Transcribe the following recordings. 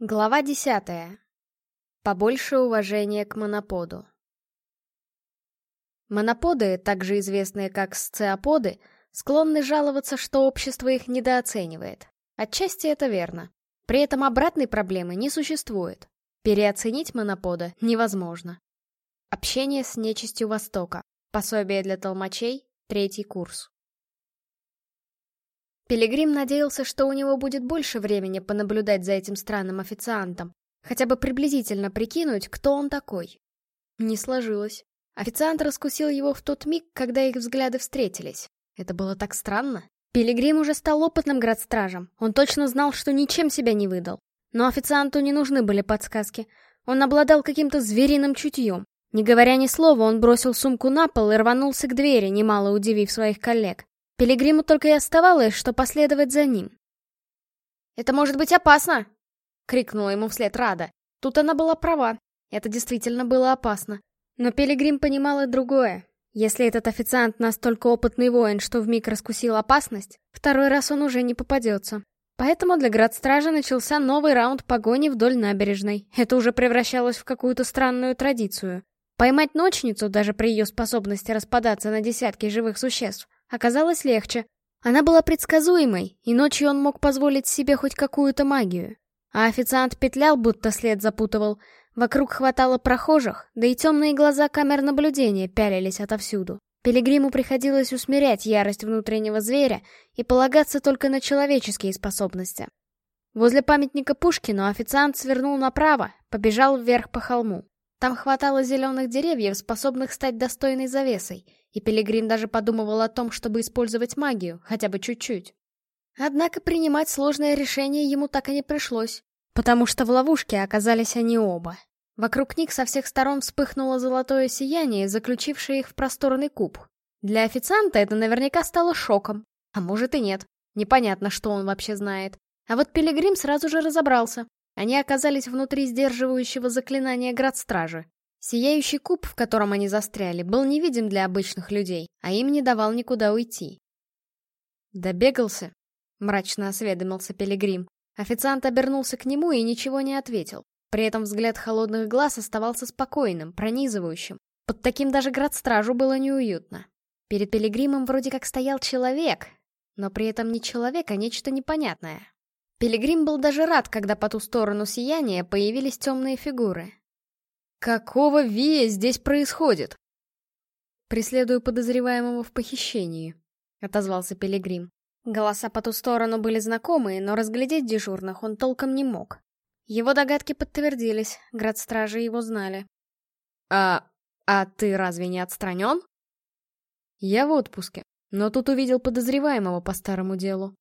Глава 10. Побольше уважения к моноподу. Моноподы, также известные как сциоподы, склонны жаловаться, что общество их недооценивает. Отчасти это верно. При этом обратной проблемы не существует. Переоценить монопода невозможно. Общение с нечистью Востока. Пособие для толмачей. Третий курс. Пилигрим надеялся, что у него будет больше времени понаблюдать за этим странным официантом, хотя бы приблизительно прикинуть, кто он такой. Не сложилось. Официант раскусил его в тот миг, когда их взгляды встретились. Это было так странно. Пилигрим уже стал опытным градстражем. Он точно знал, что ничем себя не выдал. Но официанту не нужны были подсказки. Он обладал каким-то звериным чутьем. Не говоря ни слова, он бросил сумку на пол и рванулся к двери, немало удивив своих коллег. Пилигриму только и оставалось, что последовать за ним. «Это может быть опасно!» — крикнула ему вслед Рада. Тут она была права. Это действительно было опасно. Но Пилигрим понимал и другое. Если этот официант настолько опытный воин, что вмиг раскусил опасность, второй раз он уже не попадется. Поэтому для градстража начался новый раунд погони вдоль набережной. Это уже превращалось в какую-то странную традицию. Поймать ночницу, даже при ее способности распадаться на десятки живых существ, Оказалось легче. Она была предсказуемой, и ночью он мог позволить себе хоть какую-то магию. А официант петлял, будто след запутывал. Вокруг хватало прохожих, да и темные глаза камер наблюдения пялились отовсюду. Пилигриму приходилось усмирять ярость внутреннего зверя и полагаться только на человеческие способности. Возле памятника Пушкину официант свернул направо, побежал вверх по холму. Там хватало зеленых деревьев, способных стать достойной завесой, и Пилигрим даже подумывал о том, чтобы использовать магию, хотя бы чуть-чуть. Однако принимать сложное решение ему так и не пришлось, потому что в ловушке оказались они оба. Вокруг них со всех сторон вспыхнуло золотое сияние, заключившее их в просторный куб. Для официанта это наверняка стало шоком, а может и нет. Непонятно, что он вообще знает. А вот Пилигрим сразу же разобрался. Они оказались внутри сдерживающего заклинания градстражи. Сияющий куб, в котором они застряли, был невидим для обычных людей, а им не давал никуда уйти. «Добегался?» — мрачно осведомился Пилигрим. Официант обернулся к нему и ничего не ответил. При этом взгляд холодных глаз оставался спокойным, пронизывающим. Под таким даже градстражу было неуютно. Перед Пилигримом вроде как стоял человек, но при этом не человек, а нечто непонятное. Пилигрим был даже рад, когда по ту сторону сияния появились темные фигуры. «Какого вия здесь происходит?» «Преследую подозреваемого в похищении», — отозвался Пилигрим. Голоса по ту сторону были знакомые, но разглядеть дежурных он толком не мог. Его догадки подтвердились, градстражи его знали. «А... а ты разве не отстранен?» «Я в отпуске, но тут увидел подозреваемого по старому делу»,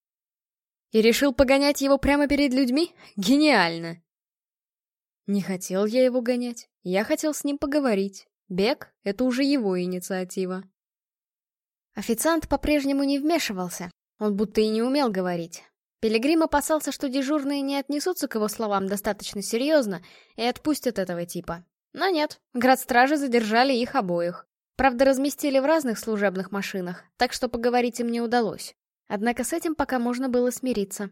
и решил погонять его прямо перед людьми? Гениально! Не хотел я его гонять. Я хотел с ним поговорить. Бег — это уже его инициатива. Официант по-прежнему не вмешивался. Он будто и не умел говорить. Пилигрим опасался, что дежурные не отнесутся к его словам достаточно серьезно и отпустят этого типа. Но нет, градстражи задержали их обоих. Правда, разместили в разных служебных машинах, так что поговорить им не удалось. Однако с этим пока можно было смириться.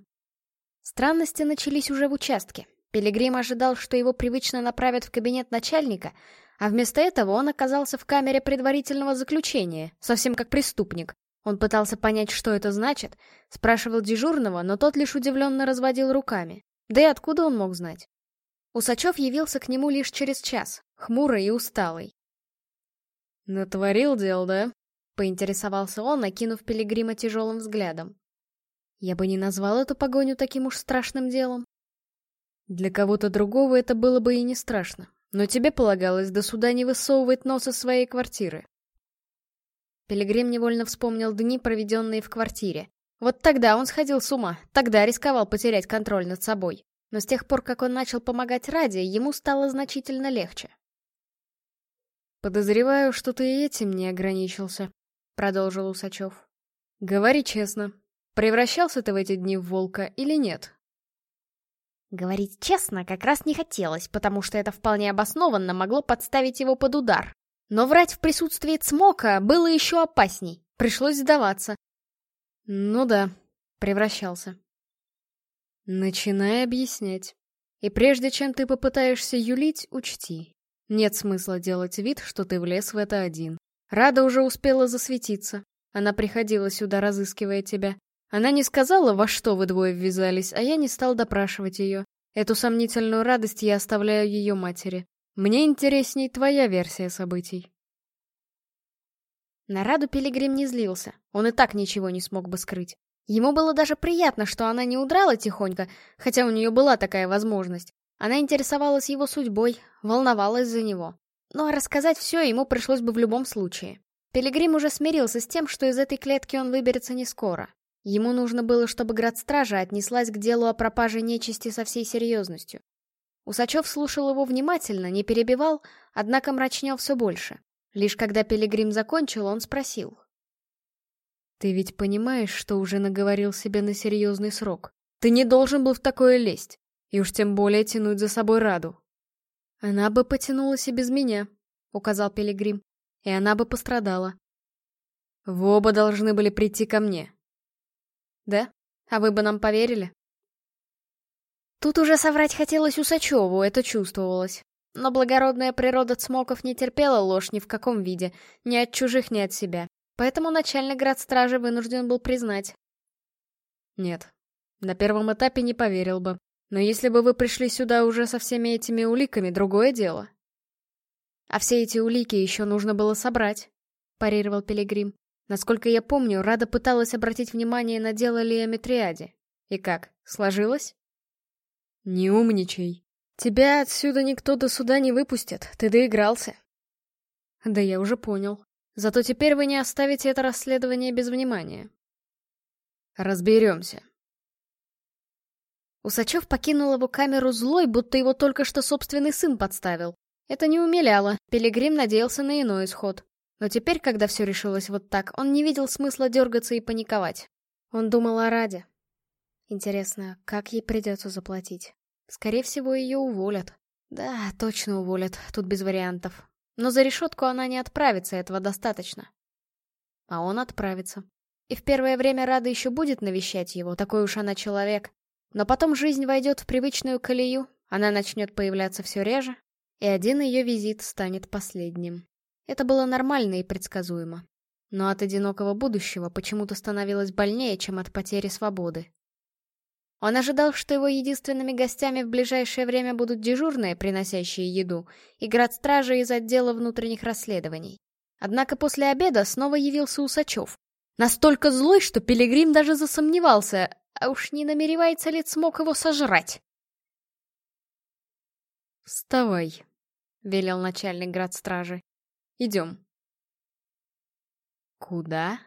Странности начались уже в участке. Пилигрим ожидал, что его привычно направят в кабинет начальника, а вместо этого он оказался в камере предварительного заключения, совсем как преступник. Он пытался понять, что это значит, спрашивал дежурного, но тот лишь удивленно разводил руками. Да и откуда он мог знать? Усачев явился к нему лишь через час, хмурый и усталый. «Натворил дел, да?» Поинтересовался он, накинув пилигрима тяжелым взглядом. Я бы не назвал эту погоню таким уж страшным делом. Для кого-то другого это было бы и не страшно, но тебе полагалось до суда не высовывать нос из своей квартиры. Пилигрим невольно вспомнил дни, проведенные в квартире. Вот тогда он сходил с ума, тогда рисковал потерять контроль над собой. Но с тех пор, как он начал помогать Раде, ему стало значительно легче. «Подозреваю, что ты и этим не ограничился», — продолжил Усачев. «Говори честно, превращался ты в эти дни в волка или нет?» Говорить честно как раз не хотелось, потому что это вполне обоснованно могло подставить его под удар. Но врать в присутствии Цмока было еще опасней, пришлось сдаваться. «Ну да», — превращался. «Начинай объяснять. И прежде чем ты попытаешься юлить, учти, нет смысла делать вид, что ты влез в это один. Рада уже успела засветиться. Она приходила сюда, разыскивая тебя. Она не сказала, во что вы двое ввязались, а я не стал допрашивать ее. Эту сомнительную радость я оставляю ее матери. Мне интересней твоя версия событий. На Раду Пилигрим не злился. Он и так ничего не смог бы скрыть. Ему было даже приятно, что она не удрала тихонько, хотя у нее была такая возможность. Она интересовалась его судьбой, волновалась за него но рассказать все ему пришлось бы в любом случае. Пилигрим уже смирился с тем, что из этой клетки он выберется не скоро. Ему нужно было, чтобы град стража отнеслась к делу о пропаже нечисти со всей серьезностью. Усачев слушал его внимательно, не перебивал, однако мрачнел все больше. Лишь когда Пилигрим закончил, он спросил. «Ты ведь понимаешь, что уже наговорил себе на серьезный срок? Ты не должен был в такое лезть, и уж тем более тянуть за собой Раду». «Она бы потянулась и без меня», — указал Пилигрим, — «и она бы пострадала». «Вы оба должны были прийти ко мне». «Да? А вы бы нам поверили?» Тут уже соврать хотелось Усачеву, это чувствовалось. Но благородная природа цмоков не терпела ложь ни в каком виде, ни от чужих, ни от себя. Поэтому начальник град стражи вынужден был признать. Нет, на первом этапе не поверил бы. Но если бы вы пришли сюда уже со всеми этими уликами, другое дело. А все эти улики еще нужно было собрать, парировал Пилигрим. Насколько я помню, Рада пыталась обратить внимание на дело Леометриаде. И как, сложилось? Не умничай. Тебя отсюда никто до суда не выпустит, ты доигрался. Да я уже понял. Зато теперь вы не оставите это расследование без внимания. Разберемся. Усачев покинул его камеру злой, будто его только что собственный сын подставил. Это не умиляло, Пилигрим надеялся на иной исход. Но теперь, когда все решилось вот так, он не видел смысла дергаться и паниковать. Он думал о Раде. Интересно, как ей придется заплатить? Скорее всего, ее уволят. Да, точно уволят, тут без вариантов. Но за решетку она не отправится, этого достаточно. А он отправится. И в первое время Рада еще будет навещать его, такой уж она человек. Но потом жизнь войдет в привычную колею, она начнет появляться все реже, и один ее визит станет последним. Это было нормально и предсказуемо. Но от одинокого будущего почему-то становилось больнее, чем от потери свободы. Он ожидал, что его единственными гостями в ближайшее время будут дежурные, приносящие еду, и градстражи из отдела внутренних расследований. Однако после обеда снова явился Усачев, Настолько злой, что Пилигрим даже засомневался, а уж не намеревается ли смог его сожрать. «Вставай», — велел начальник град стражи. «Идем». «Куда?»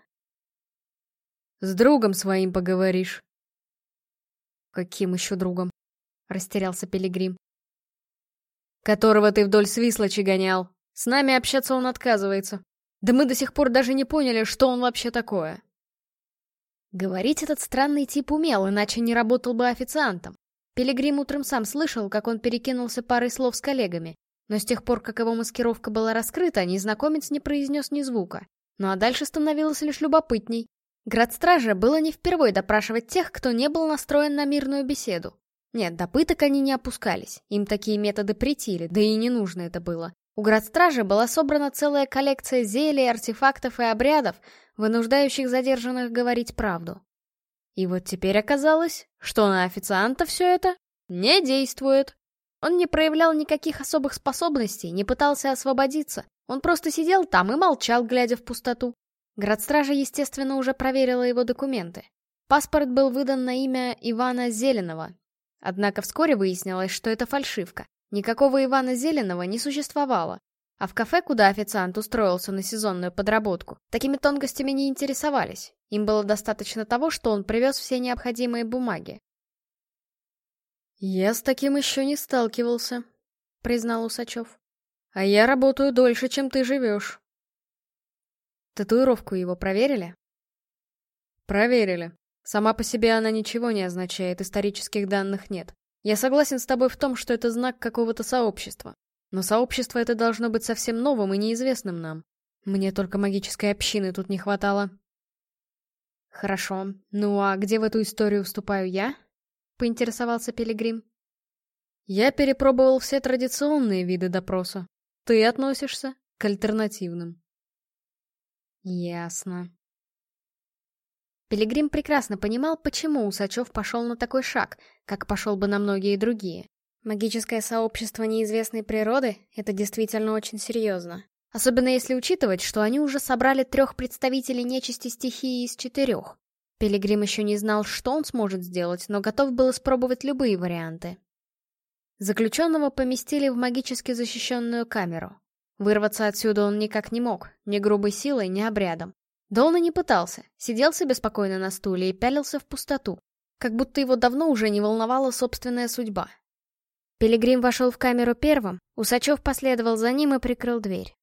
«С другом своим поговоришь». «Каким еще другом?» — растерялся Пилигрим. «Которого ты вдоль свислочи гонял. С нами общаться он отказывается». Да мы до сих пор даже не поняли, что он вообще такое. Говорить этот странный тип умел, иначе не работал бы официантом. Пилигрим утром сам слышал, как он перекинулся парой слов с коллегами, но с тех пор, как его маскировка была раскрыта, незнакомец не произнес ни звука. Ну а дальше становилось лишь любопытней. Град Стража было не впервые допрашивать тех, кто не был настроен на мирную беседу. Нет, допыток они не опускались, им такие методы претили, да и не нужно это было. У градстраже была собрана целая коллекция зелий, артефактов и обрядов, вынуждающих задержанных говорить правду. И вот теперь оказалось, что на официанта все это не действует. Он не проявлял никаких особых способностей, не пытался освободиться. Он просто сидел там и молчал, глядя в пустоту. Градстража, естественно, уже проверила его документы. Паспорт был выдан на имя Ивана Зеленого. Однако вскоре выяснилось, что это фальшивка. Никакого Ивана Зеленого не существовало, а в кафе, куда официант устроился на сезонную подработку, такими тонкостями не интересовались. Им было достаточно того, что он привез все необходимые бумаги. «Я с таким еще не сталкивался», — признал Усачев. «А я работаю дольше, чем ты живешь». «Татуировку его проверили?» «Проверили. Сама по себе она ничего не означает, исторических данных нет. Я согласен с тобой в том, что это знак какого-то сообщества. Но сообщество это должно быть совсем новым и неизвестным нам. Мне только магической общины тут не хватало. Хорошо. Ну а где в эту историю вступаю я? Поинтересовался Пилигрим. Я перепробовал все традиционные виды допроса. Ты относишься к альтернативным. Ясно. Пилигрим прекрасно понимал, почему Усачев пошел на такой шаг, как пошел бы на многие другие. Магическое сообщество неизвестной природы — это действительно очень серьезно. Особенно если учитывать, что они уже собрали трех представителей нечисти стихии из четырех. Пилигрим еще не знал, что он сможет сделать, но готов был испробовать любые варианты. Заключенного поместили в магически защищенную камеру. Вырваться отсюда он никак не мог, ни грубой силой, ни обрядом. Долна не пытался, сидел себе спокойно на стуле и пялился в пустоту, как будто его давно уже не волновала собственная судьба. Пилигрим вошел в камеру первым, Усачев последовал за ним и прикрыл дверь.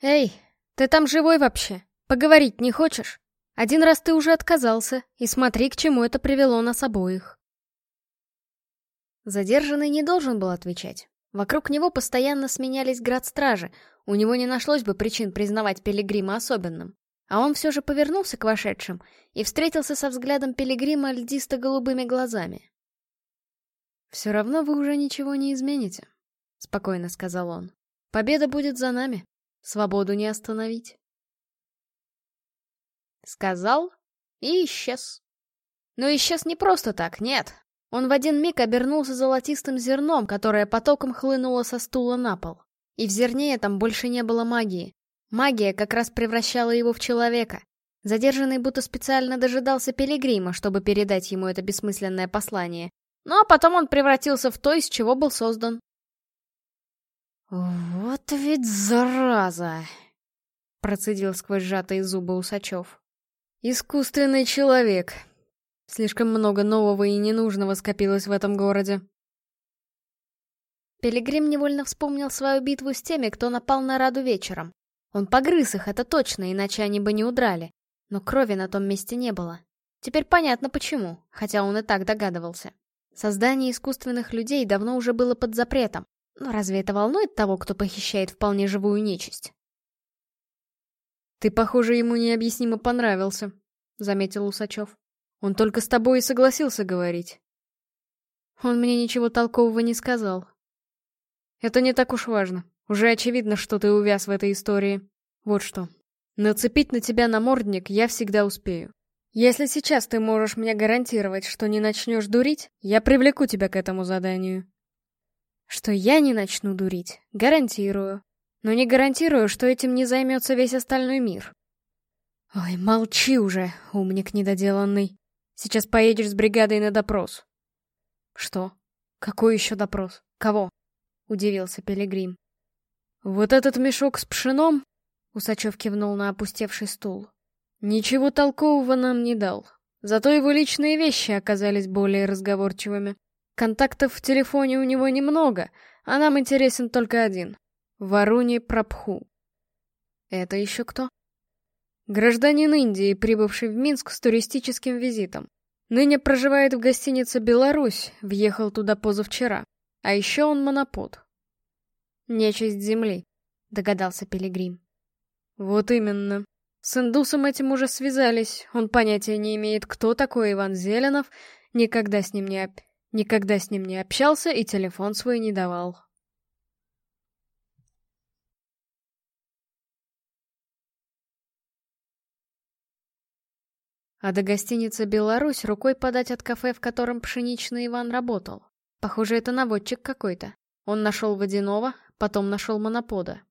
«Эй, ты там живой вообще? Поговорить не хочешь? Один раз ты уже отказался, и смотри, к чему это привело нас обоих». Задержанный не должен был отвечать. Вокруг него постоянно сменялись град стражи, у него не нашлось бы причин признавать Пилигрима особенным. А он все же повернулся к вошедшим и встретился со взглядом пилигрима льдисто-голубыми глазами. «Все равно вы уже ничего не измените», — спокойно сказал он. «Победа будет за нами. Свободу не остановить». Сказал и исчез. Но исчез не просто так, нет. Он в один миг обернулся золотистым зерном, которое потоком хлынуло со стула на пол. И в зерне там больше не было магии, Магия как раз превращала его в человека. Задержанный будто специально дожидался Пилигрима, чтобы передать ему это бессмысленное послание. Ну а потом он превратился в то, из чего был создан. «Вот ведь зараза!» — процедил сквозь сжатые зубы Усачев. «Искусственный человек. Слишком много нового и ненужного скопилось в этом городе». Пилигрим невольно вспомнил свою битву с теми, кто напал на Раду вечером. Он погрыз их, это точно, иначе они бы не удрали. Но крови на том месте не было. Теперь понятно почему, хотя он и так догадывался. Создание искусственных людей давно уже было под запретом. Но разве это волнует того, кто похищает вполне живую нечисть? «Ты, похоже, ему необъяснимо понравился», — заметил Усачев. «Он только с тобой и согласился говорить». «Он мне ничего толкового не сказал». «Это не так уж важно», уже очевидно, что ты увяз в этой истории. Вот что. Нацепить на тебя намордник я всегда успею. Если сейчас ты можешь мне гарантировать, что не начнешь дурить, я привлеку тебя к этому заданию. Что я не начну дурить, гарантирую. Но не гарантирую, что этим не займется весь остальной мир. Ой, молчи уже, умник недоделанный. Сейчас поедешь с бригадой на допрос. Что? Какой еще допрос? Кого? Удивился Пилигрим. «Вот этот мешок с пшеном?» — Усачев кивнул на опустевший стул. «Ничего толкового нам не дал. Зато его личные вещи оказались более разговорчивыми. Контактов в телефоне у него немного, а нам интересен только один — Варуни Прабху». «Это еще кто?» «Гражданин Индии, прибывший в Минск с туристическим визитом. Ныне проживает в гостинице «Беларусь», въехал туда позавчера. А еще он монопод, «Нечисть земли», — догадался Пилигрим. «Вот именно. С индусом этим уже связались. Он понятия не имеет, кто такой Иван Зеленов, никогда с ним не, об... никогда с ним не общался и телефон свой не давал». А до гостиницы «Беларусь» рукой подать от кафе, в котором пшеничный Иван работал. Похоже, это наводчик какой-то. Он нашел водяного, Потом нашел монопода.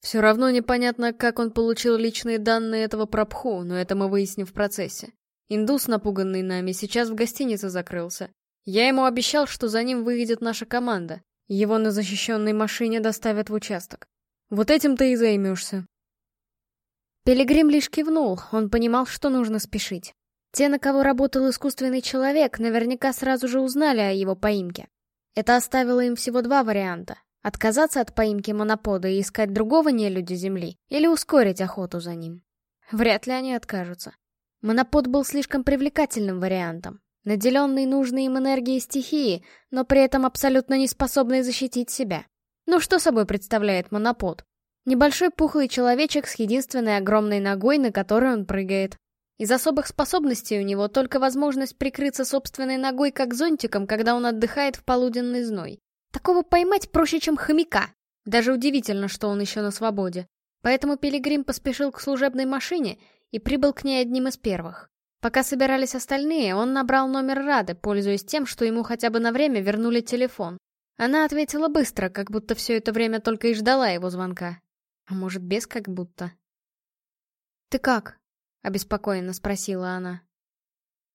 Все равно непонятно, как он получил личные данные этого пропху, но это мы выясним в процессе. Индус, напуганный нами, сейчас в гостинице закрылся. Я ему обещал, что за ним выведет наша команда. Его на защищенной машине доставят в участок. Вот этим ты и займешься. Пилигрим лишь кивнул, он понимал, что нужно спешить. Те, на кого работал искусственный человек, наверняка сразу же узнали о его поимке. Это оставило им всего два варианта отказаться от поимки монопода и искать другого нелюди Земли, или ускорить охоту за ним. Вряд ли они откажутся. Монопод был слишком привлекательным вариантом, наделенный нужной им энергией стихии, но при этом абсолютно не способный защитить себя. Ну что собой представляет монопод? Небольшой пухлый человечек с единственной огромной ногой, на которой он прыгает. Из особых способностей у него только возможность прикрыться собственной ногой как зонтиком, когда он отдыхает в полуденный зной. Такого поймать проще, чем хомяка. Даже удивительно, что он еще на свободе. Поэтому Пилигрим поспешил к служебной машине и прибыл к ней одним из первых. Пока собирались остальные, он набрал номер Рады, пользуясь тем, что ему хотя бы на время вернули телефон. Она ответила быстро, как будто все это время только и ждала его звонка. А может, без как будто. «Ты как?» — обеспокоенно спросила она.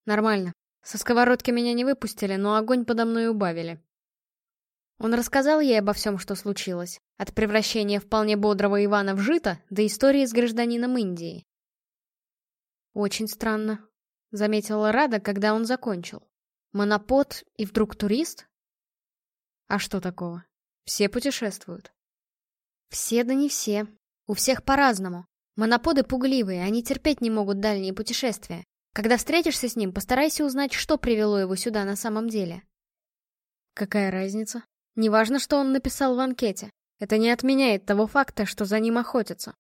«Нормально. Со сковородки меня не выпустили, но огонь подо мной убавили. Он рассказал ей обо всем, что случилось. От превращения вполне бодрого Ивана в жито до истории с гражданином Индии. «Очень странно», — заметила Рада, когда он закончил. «Монопод и вдруг турист?» «А что такого? Все путешествуют». «Все да не все. У всех по-разному. Моноподы пугливые, они терпеть не могут дальние путешествия. Когда встретишься с ним, постарайся узнать, что привело его сюда на самом деле». «Какая разница?» Неважно, что он написал в анкете. Это не отменяет того факта, что за ним охотятся.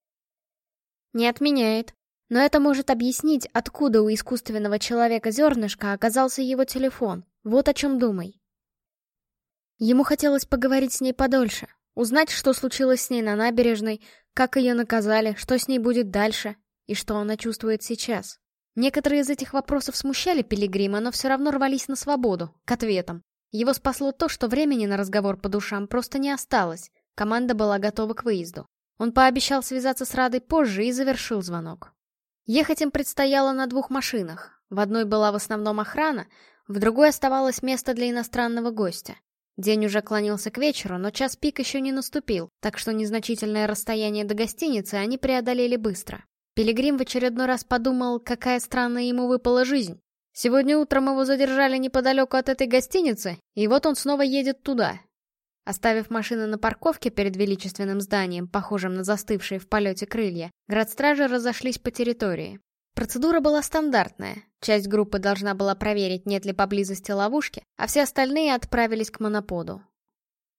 Не отменяет. Но это может объяснить, откуда у искусственного человека зернышка оказался его телефон. Вот о чем думай. Ему хотелось поговорить с ней подольше, узнать, что случилось с ней на набережной, как ее наказали, что с ней будет дальше и что она чувствует сейчас. Некоторые из этих вопросов смущали Пилигрима, но все равно рвались на свободу, к ответам. Его спасло то, что времени на разговор по душам просто не осталось. Команда была готова к выезду. Он пообещал связаться с Радой позже и завершил звонок. Ехать им предстояло на двух машинах. В одной была в основном охрана, в другой оставалось место для иностранного гостя. День уже клонился к вечеру, но час пик еще не наступил, так что незначительное расстояние до гостиницы они преодолели быстро. Пилигрим в очередной раз подумал, какая странная ему выпала жизнь. Сегодня утром его задержали неподалеку от этой гостиницы, и вот он снова едет туда. Оставив машины на парковке перед величественным зданием, похожим на застывшие в полете крылья, градстражи разошлись по территории. Процедура была стандартная. Часть группы должна была проверить, нет ли поблизости ловушки, а все остальные отправились к моноподу.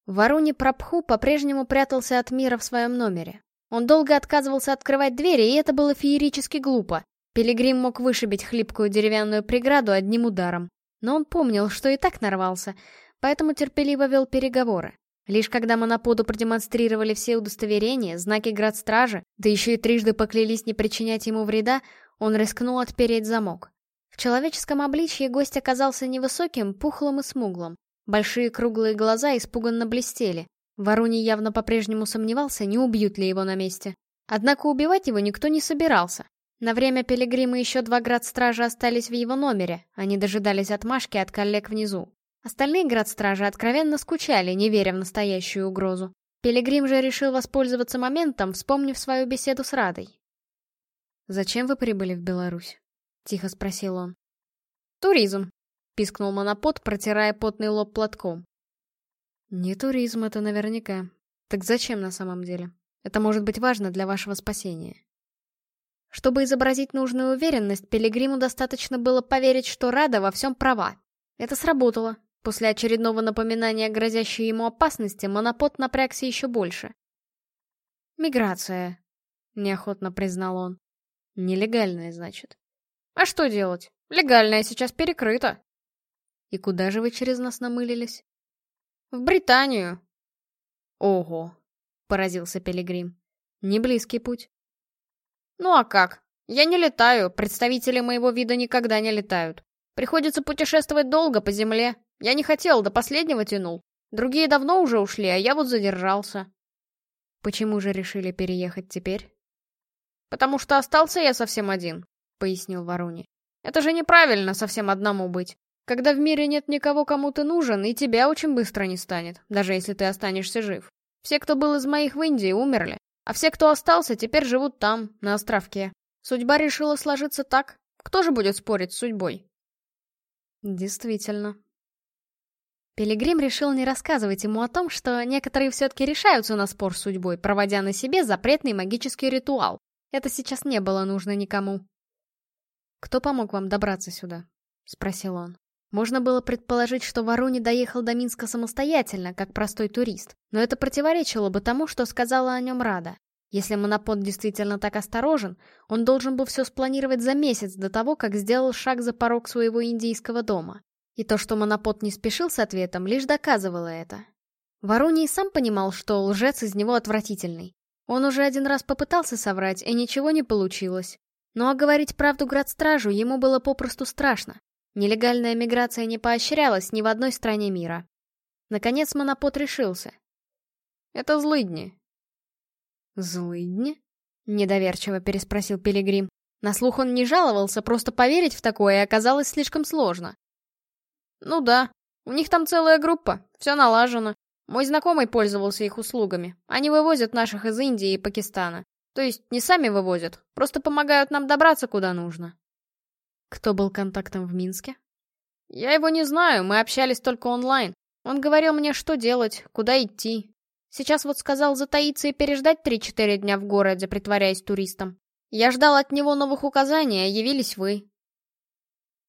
Варуни Прабху по-прежнему прятался от мира в своем номере. Он долго отказывался открывать двери, и это было феерически глупо, Пилигрим мог вышибить хлипкую деревянную преграду одним ударом, но он помнил, что и так нарвался, поэтому терпеливо вел переговоры. Лишь когда моноподу продемонстрировали все удостоверения, знаки градстражи, да еще и трижды поклялись не причинять ему вреда, он рискнул отпереть замок. В человеческом обличье гость оказался невысоким, пухлым и смуглым. Большие круглые глаза испуганно блестели. Вороний явно по-прежнему сомневался, не убьют ли его на месте. Однако убивать его никто не собирался. На время пилигрима еще два градстража остались в его номере. Они дожидались отмашки от коллег внизу. Остальные градстражи откровенно скучали, не веря в настоящую угрозу. Пилигрим же решил воспользоваться моментом, вспомнив свою беседу с Радой. «Зачем вы прибыли в Беларусь?» — тихо спросил он. «Туризм», — пискнул монопод, протирая потный лоб платком. «Не туризм это наверняка. Так зачем на самом деле? Это может быть важно для вашего спасения». Чтобы изобразить нужную уверенность, Пилигриму достаточно было поверить, что Рада во всем права. Это сработало. После очередного напоминания о грозящей ему опасности, Монопот напрягся еще больше. «Миграция», — неохотно признал он. «Нелегальная, значит». «А что делать? Легальная сейчас перекрыта». «И куда же вы через нас намылились?» «В Британию». «Ого», — поразился Пилигрим. «Не близкий путь». Ну а как? Я не летаю, представители моего вида никогда не летают. Приходится путешествовать долго по земле. Я не хотел, до последнего тянул. Другие давно уже ушли, а я вот задержался. Почему же решили переехать теперь? Потому что остался я совсем один, пояснил Варуни. Это же неправильно совсем одному быть. Когда в мире нет никого, кому ты нужен, и тебя очень быстро не станет, даже если ты останешься жив. Все, кто был из моих в Индии, умерли. А все, кто остался, теперь живут там, на островке. Судьба решила сложиться так. Кто же будет спорить с судьбой? Действительно. Пилигрим решил не рассказывать ему о том, что некоторые все-таки решаются на спор с судьбой, проводя на себе запретный магический ритуал. Это сейчас не было нужно никому. «Кто помог вам добраться сюда?» — спросил он. Можно было предположить, что Ворони доехал до Минска самостоятельно, как простой турист, но это противоречило бы тому, что сказала о нем Рада. Если Монопод действительно так осторожен, он должен был все спланировать за месяц до того, как сделал шаг за порог своего индийского дома. И то, что Монопод не спешил с ответом, лишь доказывало это. Вороний сам понимал, что лжец из него отвратительный. Он уже один раз попытался соврать, и ничего не получилось. Но ну, а говорить правду градстражу ему было попросту страшно. Нелегальная миграция не поощрялась ни в одной стране мира. Наконец Монопот решился. Это злыдни. Злыдни? Недоверчиво переспросил Пилигрим. На слух он не жаловался, просто поверить в такое оказалось слишком сложно. Ну да, у них там целая группа, все налажено. Мой знакомый пользовался их услугами. Они вывозят наших из Индии и Пакистана. То есть не сами вывозят, просто помогают нам добраться куда нужно. Кто был контактом в Минске? Я его не знаю, мы общались только онлайн. Он говорил мне, что делать, куда идти. Сейчас вот сказал затаиться и переждать 3-4 дня в городе, притворяясь туристом. Я ждал от него новых указаний, а явились вы.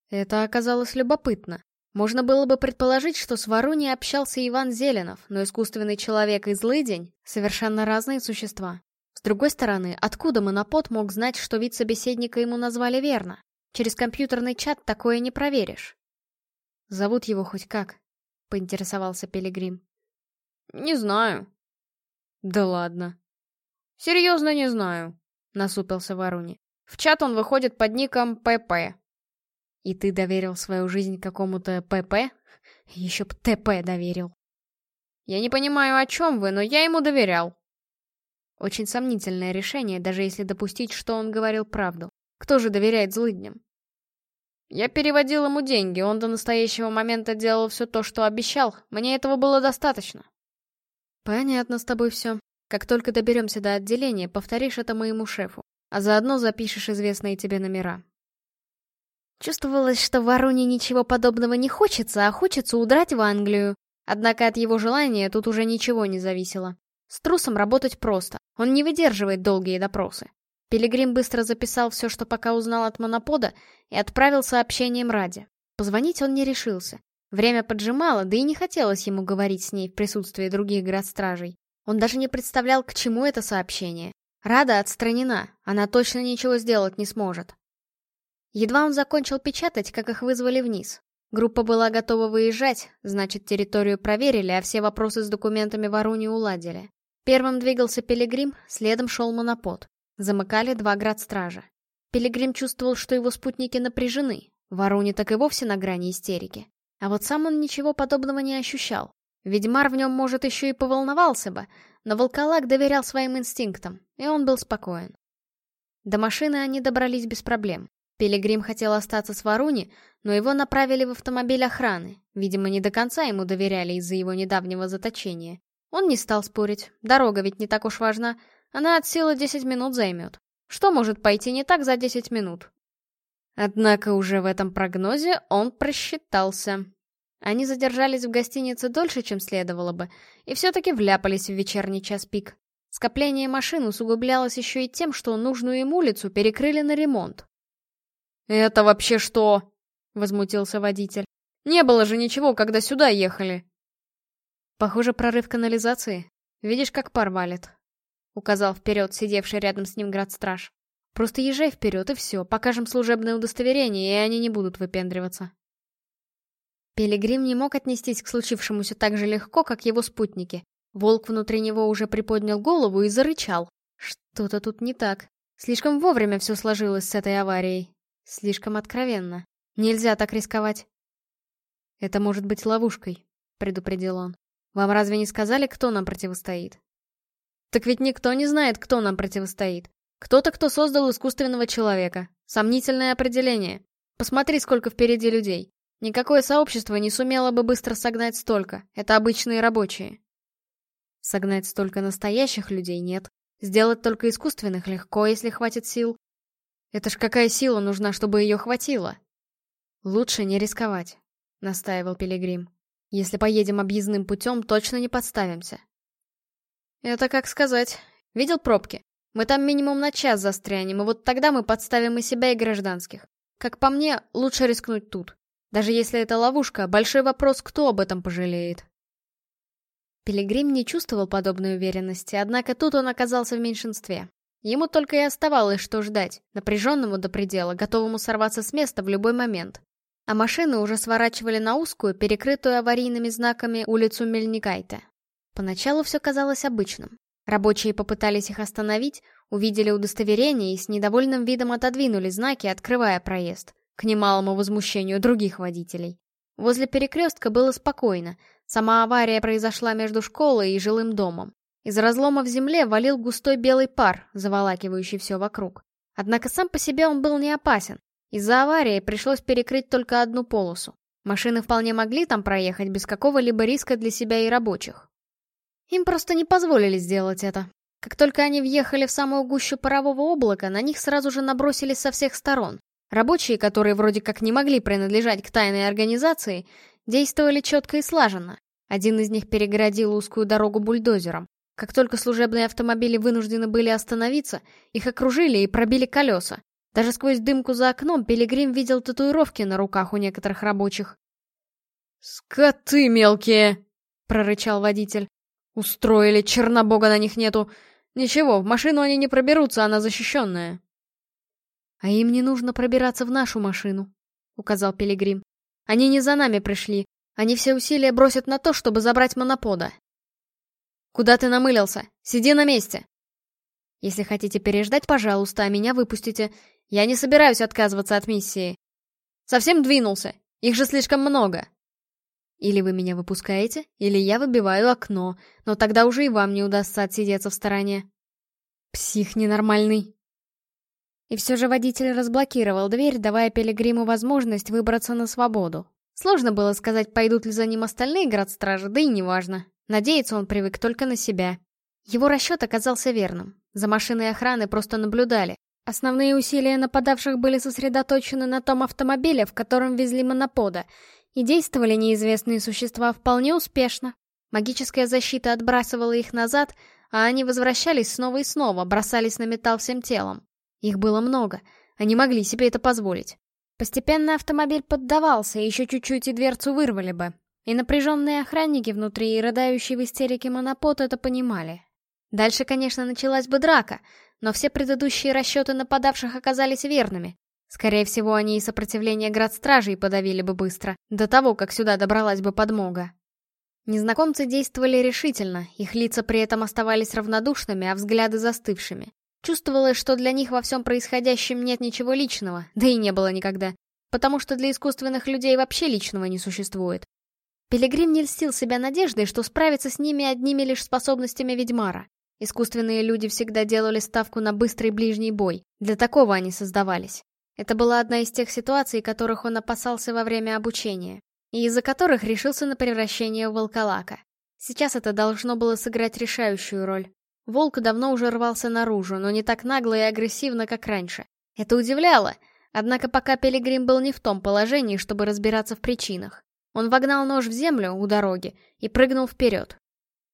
Это оказалось любопытно. Можно было бы предположить, что с Ворони общался Иван Зеленов, но искусственный человек и злый день — совершенно разные существа. С другой стороны, откуда Монопот мог знать, что вид собеседника ему назвали верно? Через компьютерный чат такое не проверишь. Зовут его хоть как? Поинтересовался Пилигрим. Не знаю. Да ладно. Серьезно не знаю, насупился Варуни. В чат он выходит под ником ПП. И ты доверил свою жизнь какому-то ПП? Еще б ТП доверил. Я не понимаю, о чем вы, но я ему доверял. Очень сомнительное решение, даже если допустить, что он говорил правду. Кто же доверяет злыдням? Я переводил ему деньги, он до настоящего момента делал все то, что обещал. Мне этого было достаточно. Понятно с тобой все. Как только доберемся до отделения, повторишь это моему шефу, а заодно запишешь известные тебе номера. Чувствовалось, что Вороне ничего подобного не хочется, а хочется удрать в Англию. Однако от его желания тут уже ничего не зависело. С трусом работать просто, он не выдерживает долгие допросы. Пилигрим быстро записал все, что пока узнал от монопода, и отправил сообщением Раде. Позвонить он не решился. Время поджимало, да и не хотелось ему говорить с ней в присутствии других градстражей. Он даже не представлял, к чему это сообщение. Рада отстранена, она точно ничего сделать не сможет. Едва он закончил печатать, как их вызвали вниз. Группа была готова выезжать, значит, территорию проверили, а все вопросы с документами Вару не уладили. Первым двигался Пилигрим, следом шел Монопод. Замыкали два градстража. Пилигрим чувствовал, что его спутники напряжены. Варуни так и вовсе на грани истерики. А вот сам он ничего подобного не ощущал. Ведьмар в нем, может, еще и поволновался бы, но волколак доверял своим инстинктам, и он был спокоен. До машины они добрались без проблем. Пилигрим хотел остаться с Варуни, но его направили в автомобиль охраны. Видимо, не до конца ему доверяли из-за его недавнего заточения. Он не стал спорить, дорога ведь не так уж важна, она отсела 10 минут займет. Что может пойти не так за 10 минут? Однако уже в этом прогнозе он просчитался. Они задержались в гостинице дольше, чем следовало бы, и все-таки вляпались в вечерний час пик. Скопление машин усугублялось еще и тем, что нужную им улицу перекрыли на ремонт. «Это вообще что?» — возмутился водитель. «Не было же ничего, когда сюда ехали!» «Похоже, прорыв канализации. Видишь, как пар валит указал вперед сидевший рядом с ним градстраж. «Просто езжай вперед и все, покажем служебное удостоверение, и они не будут выпендриваться». Пилигрим не мог отнестись к случившемуся так же легко, как его спутники. Волк внутри него уже приподнял голову и зарычал. Что-то тут не так. Слишком вовремя все сложилось с этой аварией. Слишком откровенно. Нельзя так рисковать. «Это может быть ловушкой», — предупредил он. «Вам разве не сказали, кто нам противостоит?» Так ведь никто не знает, кто нам противостоит. Кто-то, кто создал искусственного человека. Сомнительное определение. Посмотри, сколько впереди людей. Никакое сообщество не сумело бы быстро согнать столько. Это обычные рабочие. Согнать столько настоящих людей нет. Сделать только искусственных легко, если хватит сил. Это ж какая сила нужна, чтобы ее хватило? Лучше не рисковать, настаивал Пилигрим. Если поедем объездным путем, точно не подставимся. Это как сказать. Видел пробки? Мы там минимум на час застрянем, и вот тогда мы подставим и себя, и гражданских. Как по мне, лучше рискнуть тут. Даже если это ловушка, большой вопрос, кто об этом пожалеет. Пилигрим не чувствовал подобной уверенности, однако тут он оказался в меньшинстве. Ему только и оставалось что ждать, напряженному до предела, готовому сорваться с места в любой момент. А машины уже сворачивали на узкую, перекрытую аварийными знаками улицу Мельникайте. Поначалу все казалось обычным. Рабочие попытались их остановить, увидели удостоверение и с недовольным видом отодвинули знаки, открывая проезд, к немалому возмущению других водителей. Возле перекрестка было спокойно, сама авария произошла между школой и жилым домом. Из разлома в земле валил густой белый пар, заволакивающий все вокруг. Однако сам по себе он был не опасен. Из-за аварии пришлось перекрыть только одну полосу. Машины вполне могли там проехать без какого-либо риска для себя и рабочих. Им просто не позволили сделать это. Как только они въехали в самую гущу парового облака, на них сразу же набросились со всех сторон. Рабочие, которые вроде как не могли принадлежать к тайной организации, действовали четко и слаженно. Один из них перегородил узкую дорогу бульдозером. Как только служебные автомобили вынуждены были остановиться, их окружили и пробили колеса. Даже сквозь дымку за окном Пилигрим видел татуировки на руках у некоторых рабочих. «Скоты мелкие!» — прорычал водитель. Устроили, чернобога на них нету. Ничего, в машину они не проберутся, она защищенная. А им не нужно пробираться в нашу машину, указал Пилигрим. Они не за нами пришли. Они все усилия бросят на то, чтобы забрать монопода. Куда ты намылился? Сиди на месте. Если хотите переждать, пожалуйста, а меня выпустите. Я не собираюсь отказываться от миссии. Совсем двинулся. Их же слишком много. Или вы меня выпускаете, или я выбиваю окно, но тогда уже и вам не удастся отсидеться в стороне. Псих ненормальный. И все же водитель разблокировал дверь, давая Пилигриму возможность выбраться на свободу. Сложно было сказать, пойдут ли за ним остальные градстражи, да и неважно. Надеяться он привык только на себя. Его расчет оказался верным. За машиной охраны просто наблюдали. Основные усилия нападавших были сосредоточены на том автомобиле, в котором везли монопода, и действовали неизвестные существа вполне успешно. Магическая защита отбрасывала их назад, а они возвращались снова и снова, бросались на металл всем телом. Их было много, они могли себе это позволить. Постепенно автомобиль поддавался, и еще чуть-чуть и дверцу вырвали бы. И напряженные охранники внутри и рыдающие в истерике монопот это понимали. Дальше, конечно, началась бы драка, но все предыдущие расчеты нападавших оказались верными. Скорее всего, они и сопротивление градстражей подавили бы быстро, до того, как сюда добралась бы подмога. Незнакомцы действовали решительно, их лица при этом оставались равнодушными, а взгляды застывшими. Чувствовалось, что для них во всем происходящем нет ничего личного, да и не было никогда, потому что для искусственных людей вообще личного не существует. Пилигрим не льстил себя надеждой, что справится с ними одними лишь способностями ведьмара. Искусственные люди всегда делали ставку на быстрый ближний бой, для такого они создавались. Это была одна из тех ситуаций, которых он опасался во время обучения, и из-за которых решился на превращение в волколака. Сейчас это должно было сыграть решающую роль. Волк давно уже рвался наружу, но не так нагло и агрессивно, как раньше. Это удивляло, однако пока Пилигрим был не в том положении, чтобы разбираться в причинах. Он вогнал нож в землю у дороги и прыгнул вперед.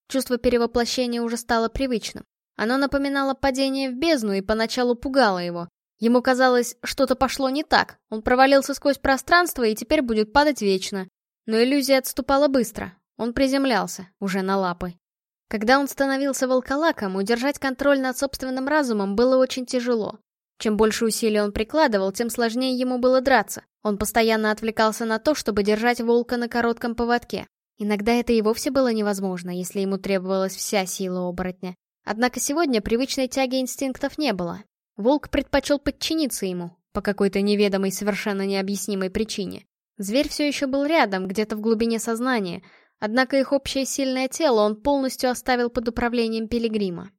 Чувство перевоплощения уже стало привычным. Оно напоминало падение в бездну и поначалу пугало его, Ему казалось, что-то пошло не так, он провалился сквозь пространство и теперь будет падать вечно. Но иллюзия отступала быстро, он приземлялся, уже на лапы. Когда он становился волколаком, удержать контроль над собственным разумом было очень тяжело. Чем больше усилий он прикладывал, тем сложнее ему было драться. Он постоянно отвлекался на то, чтобы держать волка на коротком поводке. Иногда это и вовсе было невозможно, если ему требовалась вся сила оборотня. Однако сегодня привычной тяги инстинктов не было, Волк предпочел подчиниться ему, по какой-то неведомой совершенно необъяснимой причине. Зверь все еще был рядом, где-то в глубине сознания, однако их общее сильное тело он полностью оставил под управлением Пилигрима.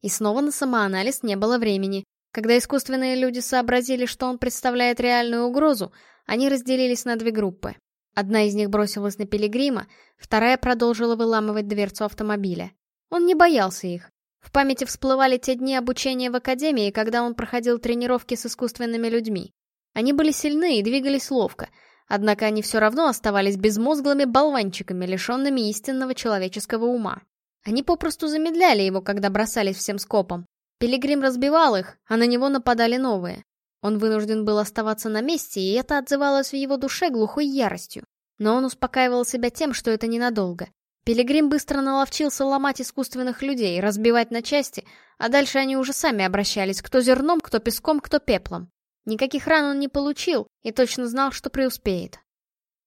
И снова на самоанализ не было времени. Когда искусственные люди сообразили, что он представляет реальную угрозу, они разделились на две группы. Одна из них бросилась на Пилигрима, вторая продолжила выламывать дверцу автомобиля. Он не боялся их, в памяти всплывали те дни обучения в академии, когда он проходил тренировки с искусственными людьми. Они были сильны и двигались ловко, однако они все равно оставались безмозглыми болванчиками, лишенными истинного человеческого ума. Они попросту замедляли его, когда бросались всем скопом. Пилигрим разбивал их, а на него нападали новые. Он вынужден был оставаться на месте, и это отзывалось в его душе глухой яростью. Но он успокаивал себя тем, что это ненадолго. Пилигрим быстро наловчился ломать искусственных людей, разбивать на части, а дальше они уже сами обращались, кто зерном, кто песком, кто пеплом. Никаких ран он не получил и точно знал, что преуспеет.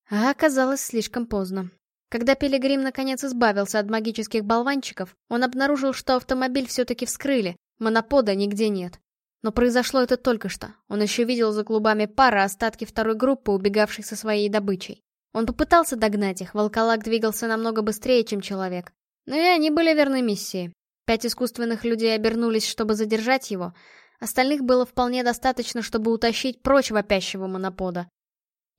А оказалось слишком поздно. Когда Пилигрим наконец избавился от магических болванчиков, он обнаружил, что автомобиль все-таки вскрыли, монопода нигде нет. Но произошло это только что. Он еще видел за клубами пара остатки второй группы, убегавших со своей добычей. Он попытался догнать их, волколак двигался намного быстрее, чем человек. Но и они были верны миссии. Пять искусственных людей обернулись, чтобы задержать его. Остальных было вполне достаточно, чтобы утащить прочь вопящего монопода.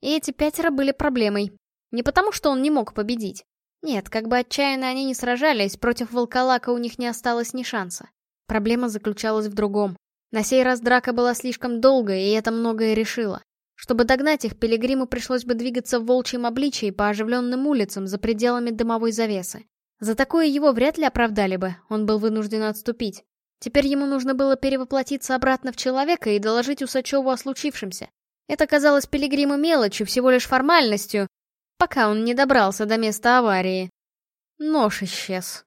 И эти пятеро были проблемой. Не потому, что он не мог победить. Нет, как бы отчаянно они не сражались, против волколака у них не осталось ни шанса. Проблема заключалась в другом. На сей раз драка была слишком долгой, и это многое решило. Чтобы догнать их, пилигриму пришлось бы двигаться в волчьем обличии по оживленным улицам за пределами дымовой завесы. За такое его вряд ли оправдали бы, он был вынужден отступить. Теперь ему нужно было перевоплотиться обратно в человека и доложить Усачеву о случившемся. Это казалось Пилигриму мелочью, всего лишь формальностью, пока он не добрался до места аварии. Нож исчез.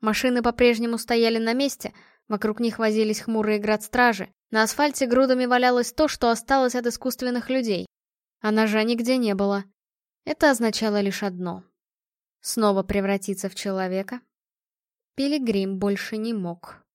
Машины по-прежнему стояли на месте, вокруг них возились хмурые град стражи. На асфальте грудами валялось то, что осталось от искусственных людей. А ножа нигде не было. Это означало лишь одно. Снова превратиться в человека? Пилигрим больше не мог.